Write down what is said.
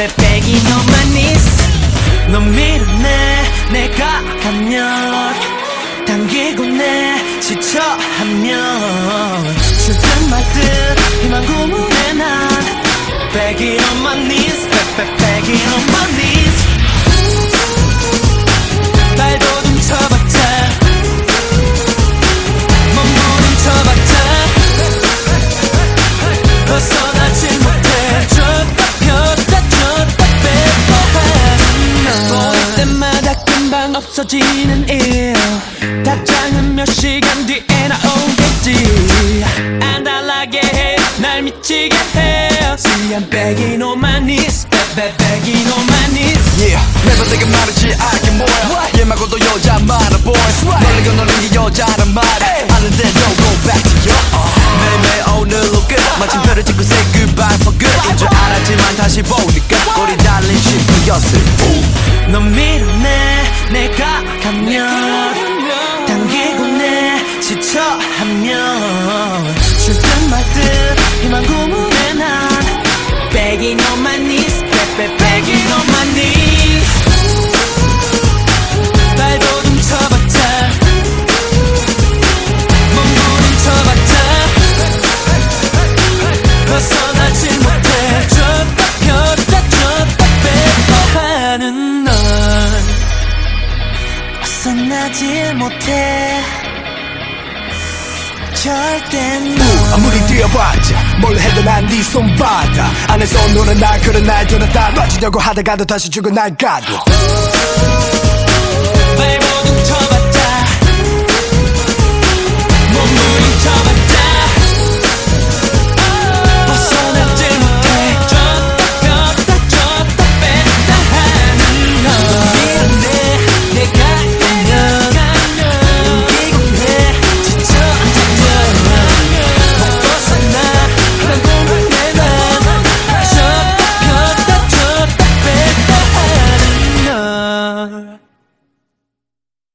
on my knees 넌 밀어내 내가 가면 당기고 내 지쳐하면 줄듯 말듯 희망 고문해 난 knees Baby begging on my knees 없어지는 일. 답장은 몇 시간 뒤에 나오겠지. 안달나게 해 날 미치게 해 See I'm begging on my knees Baby begging on my knees Yeah, 매번 내게 말하지 알게 뭐야 얘 말고도 여자 많아 boy. 널 건너는 게 여자란 말해 아는데도 go back to you 매일매일 오늘로 끝 마침표를 찍고 say goodbye for good. 인줄 알았지만 다시 보니까 꼬리 달린 슈퍼였을 뿐넌 밀어내 내가 가면 벗어나지 못해. 절대 넌 아무리 뛰어봤자 뭘 해도 난 네 손바다 안에서 노는 날 그런 날 돌아다 빠지려고 하다가도 다시 죽어 날 가도. 발버둥 쳐봤